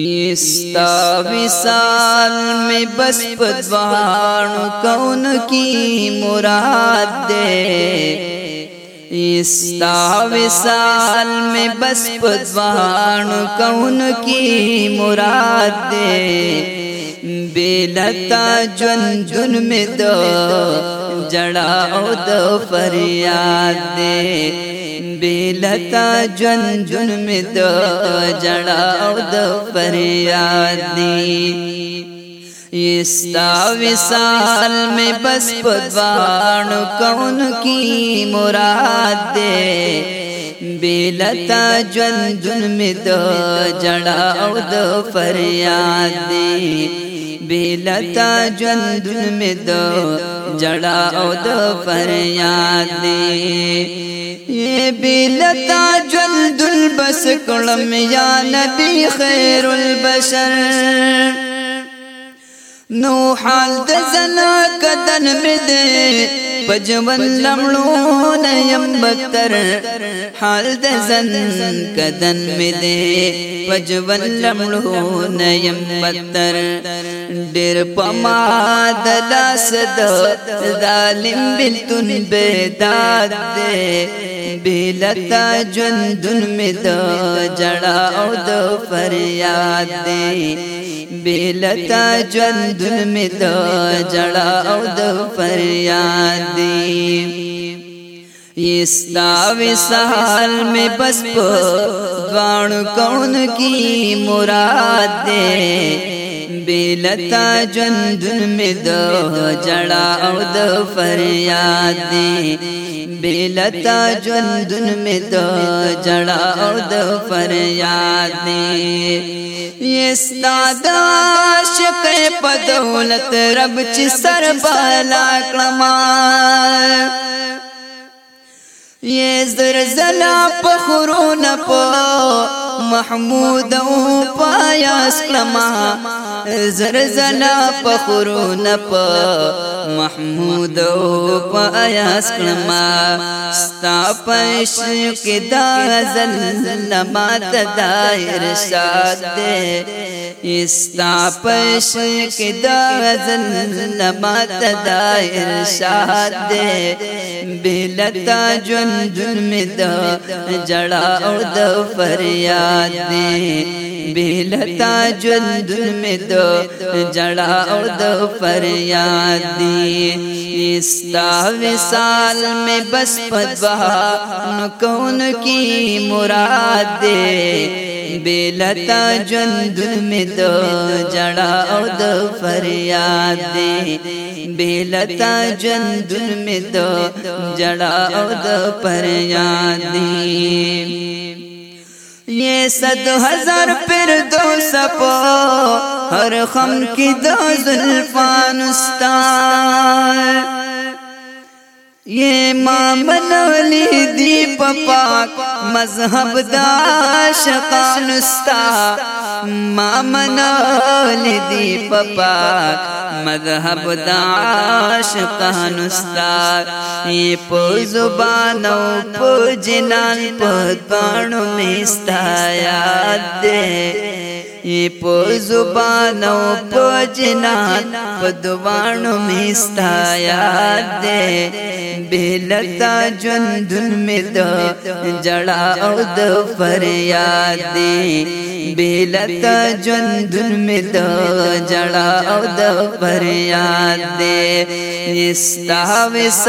استا بس پدوان کون کی مراد دے کا وصال میں پدوان کون کی مراد دے لتا جن جن میں جڑا او دو فریاد دے بیلتا جن جن می د جڑا او د فریاد دی یستا وسال می بس پدوان کون کی مراد دے بیلتا جن جن می د جڑا او د فریاد دی بیلتا جن جن می د جڑا او د فریاد دی یہ بلتا جلد البس کلم یا نبی خیر البشر نو حال د زنا کدن مده پجون نیم حال کدن بتردن پجون نیم بتر پماد بلتا جون میں جڑا او فریاد دے بیلتا جند میں دو جڑا او دو فریادی اس داوی سحال میں بس پو دوان کون کی مراد دے بیلتا جند میں دو جڑا او دو فریاد دے بیلتا جند میں دو جڑا او دو فریاد دے یستا د عاشق په دولت رب چې سر بالا کړما یې زر زلا په خورونه په محمود او پایا اسلامه زر زلا پخرو نپا محمود او پا آیاس کلما ستا پشق دا زلزل مات دا ارشاد دے ستا پشق دا زلزل مات دا ارشاد دے بلتا جن جن میں جڑا اور دا فریاد دی بلتا جن جن میں دا جڑا اور دا فریاد پر استا وصال میں بس پتہ کون کی مراد دے بالتا جن دن میں دو جڑا اور فریاد دے بیل تا جندن می دو جڑا او دو پر یادی یہ صد ہزار پر دو سپو ہر خم کی دو ظلفان استار یہ مامن علی پاک مذہب دا داش ما منال دی پاک مذہب دا پو داش پو جنان پو پوز میں استا یاد دے پوبانے بالت میں دو جڑا اود پریادے بہلتا جون دراؤد پریادے میں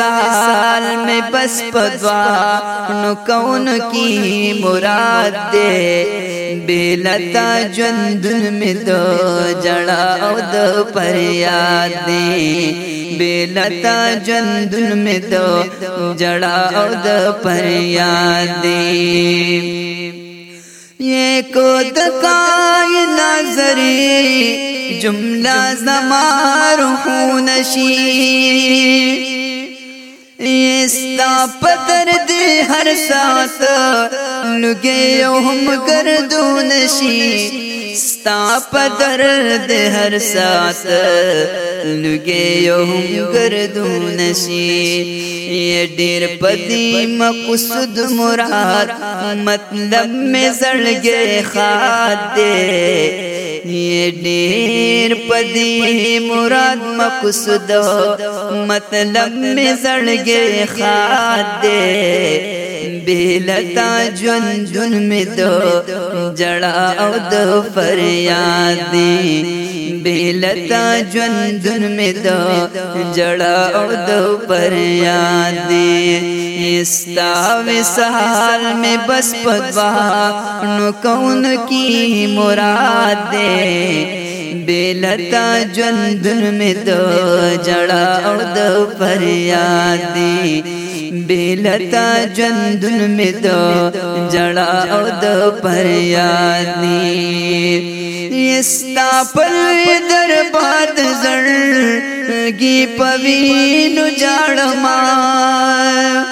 او دو کون کی مراد دے بیلتا ژوندون می دو جڑا او د پریاد دی بیلتا ژوندون می دو جڑا او د پریاد دی یہ کو دکای نظری جملہ زمار خونشی استا پتر دی هر سات لګي او هم ګردو نشي ستا پتر دی هر سات لګي او هم ګردو نشي ډېر پدی مقصد مراد مطلب مې زړګي خاط دی ډیر پدی مراد مقصد مطلب می زړګي خاط دے لتا جن جن میں تو جڑا دو پر بے لتا جن جن میں تو او دو پر اس میں سحال میں بس پدوا با کون کی بے لتا جن دن میں تو او دو پریادے بے لتا جن دن میں دو جڑا او دو پر یادی استا پر در بات زر گی پوین جاڑ مار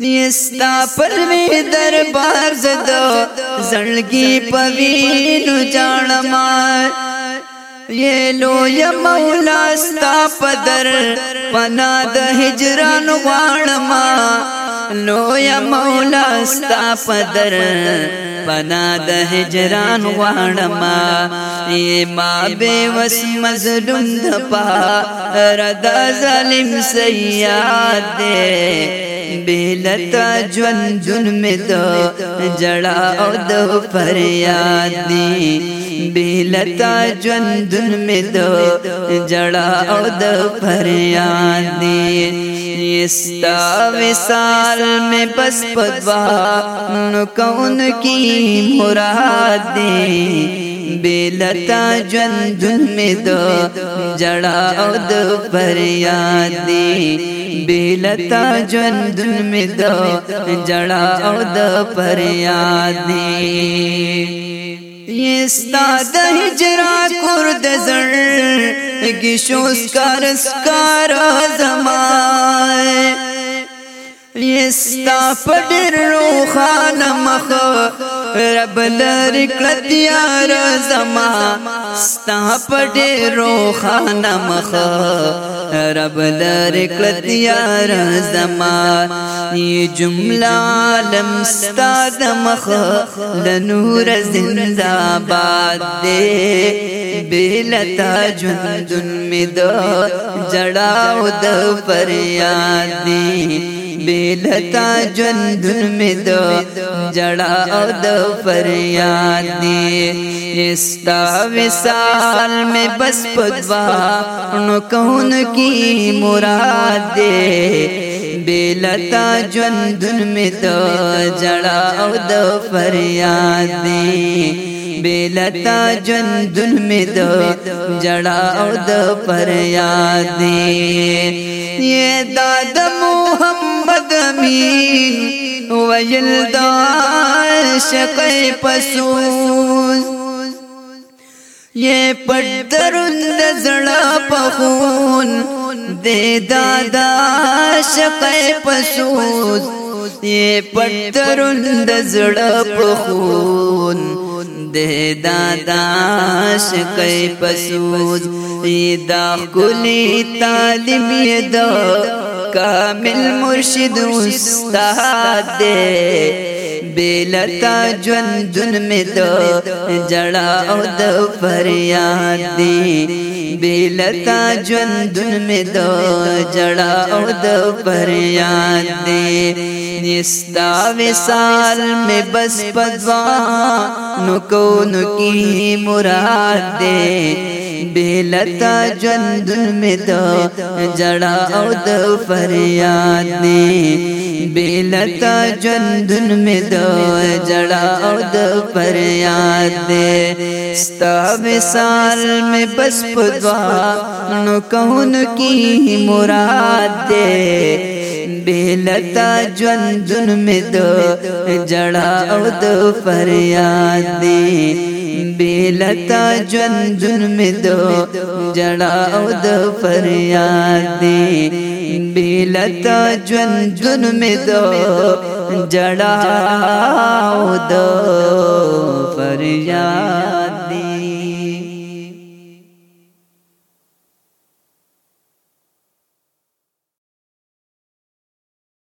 نیستا پر وی در بار زدو زڑگی پوین جانمار یہ لو یا مولا ستا پدر پنا د هجران غواړما لو یا مولا ستا پدر پنا د هجران غواړما اے ما بے وس مظلوم د پا ردا ظالم سیاد دے بیلتا جن جن میں تو جڑا او اود فریادی بیلتا لتا جن میں تو جڑا او دو استا وصال میں بس پدوا نکون کی مرادی بے بیلتا جن میں دو پر یاد ادریادی بیلتا ژوندون می د جړا او د پریاد دی یستا د هجرا کور د زړ کی شوس کار سکار زما یستا پډر روخانه مخ رب لری کړه تیار زما ستا پټه روخانه مخ رب لار کړت یار زما ای جمله عالم ستا د مخ لنور زنده باد دې بلتا ژوندون می دو جڑاو د فریاد دې بیلتا جندن می دو جڑا او دو فریاد دی استا وسال میں بس پدوا نو کون کی مراد دے بیلتا جندن می دو جڑا او دو فریاد دی بیلتا جندن می د جڑا او د فریاد دی یہ داد محمد امین ویل دا عاشق پسوس یہ پټ درند زړه پخون دے دادا عاشق پسوس یہ پټ درند زړه پخون دې دادا شکای پسوز دا کلی طالب د کامل مرشد استاد دې بلتا جون جون می دو جڑا او د فریاد دی بلتا جون جون می دو جڑا او د فریاد دی نستا وصال می بس پدوا نکون کی مراد دے بیلتا جند میں تو او دو فریاد دے بیلتا جند میں تو او دو فریاد دے تب سال میں بس پدوا نکون کی دے بیلتا جون جن میں دو جڑا او دو فریاد دی بیلتا جون جن میں دو جڑا او دو فریاد دی بیلتا جون جن میں دو جڑا او دو فریاد